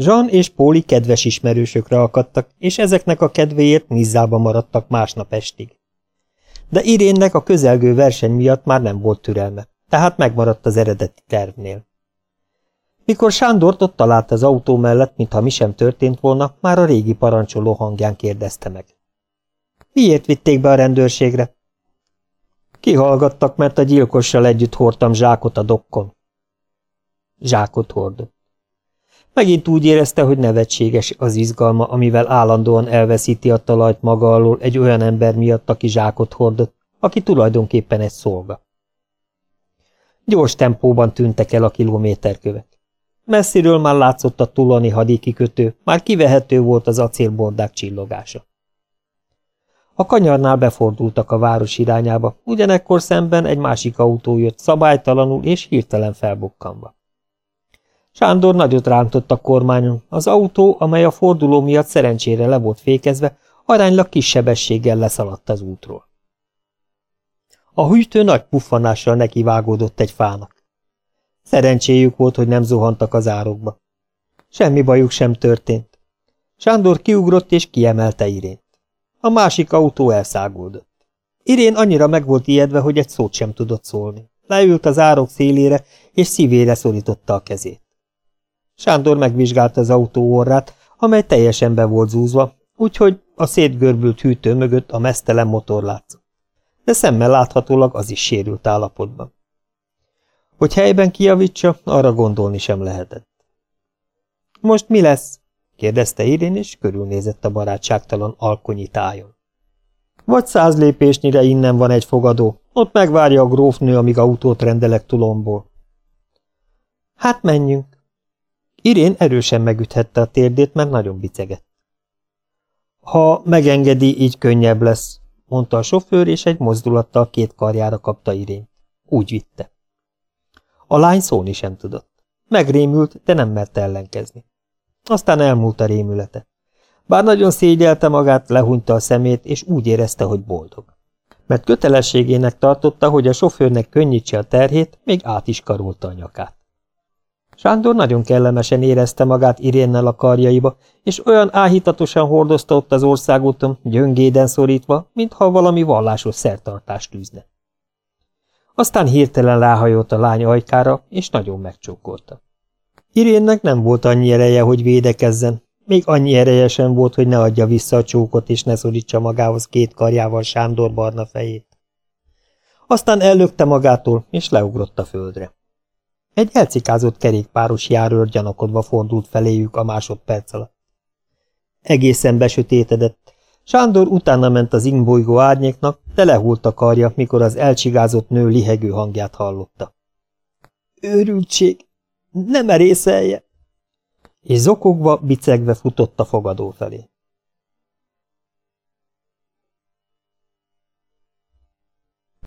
Jean és Póli kedves ismerősökre akadtak, és ezeknek a kedvéért Nizzába maradtak másnap estig. De Irénnek a közelgő verseny miatt már nem volt türelme, tehát megmaradt az eredeti tervnél. Mikor Sándort ott talált az autó mellett, mintha mi sem történt volna, már a régi parancsoló hangján kérdezte meg. Miért vitték be a rendőrségre? Kihallgattak, mert a gyilkossal együtt hordtam zsákot a dokkon. Zsákot hordott. Megint úgy érezte, hogy nevetséges az izgalma, amivel állandóan elveszíti a talajt maga alól egy olyan ember miatt, aki zsákot hordott, aki tulajdonképpen egy szolga. Gyors tempóban tűntek el a kilométerkövek. Messziről már látszott a tulani hadikikötő, már kivehető volt az acélbordák csillogása. A kanyarnál befordultak a város irányába, ugyanekkor szemben egy másik autó jött szabálytalanul és hirtelen felbukkanva. Sándor nagyot rántott a kormányon, az autó, amely a forduló miatt szerencsére le volt fékezve, aránylag kis sebességgel leszaladt az útról. A hűtő nagy puffanással nekivágódott egy fának. Szerencséjük volt, hogy nem zuhantak az árokba. Semmi bajuk sem történt. Sándor kiugrott és kiemelte Irént. A másik autó elszágódott. Irén annyira meg volt ijedve, hogy egy szót sem tudott szólni. Leült az árok szélére, és szívére szorította a kezét. Sándor megvizsgálta az autó orrát, amely teljesen be volt zúzva, úgyhogy a szétgörbült hűtő mögött a mesztelen motor látszott. De szemmel láthatólag az is sérült állapotban. Hogy helyben kiavítsa, arra gondolni sem lehetett. Most mi lesz? kérdezte Irén, és körülnézett a barátságtalan alkonyi tájon. Vagy száz lépésnyire innen van egy fogadó, ott megvárja a grófnő, amíg autót rendelek tulomból. Hát menjünk. Irén erősen megüthette a térdét, mert nagyon bicegett. Ha megengedi, így könnyebb lesz, mondta a sofőr, és egy mozdulattal két karjára kapta Irént. Úgy vitte. A lány szólni sem tudott. Megrémült, de nem merte ellenkezni. Aztán elmúlt a rémülete. Bár nagyon szégyelte magát, lehúnyta a szemét, és úgy érezte, hogy boldog. Mert kötelességének tartotta, hogy a sofőrnek könnyítse a terhét, még át is karolta a nyakát. Sándor nagyon kellemesen érezte magát Irénnel a karjaiba, és olyan áhítatosan hordozta ott az országúton, gyöngéden szorítva, mintha valami vallásos szertartást tűzne. Aztán hirtelen láhajolt a lány ajkára, és nagyon megcsókolta. Irénnek nem volt annyi ereje, hogy védekezzen, még annyi ereje sem volt, hogy ne adja vissza a csókot, és ne szorítsa magához két karjával Sándor barna fejét. Aztán ellökte magától, és leugrott a földre. Egy elcikázott kerékpáros járőr gyanakodva fordult feléjük a másodperc alatt. Egészen besötétedett. Sándor utána ment az ingbolygó árnyéknak, de lehult a karja, mikor az elcsigázott nő lihegő hangját hallotta. Őrültség! Nem merészelje! És zokogva, bicegve futott a fogadó felé.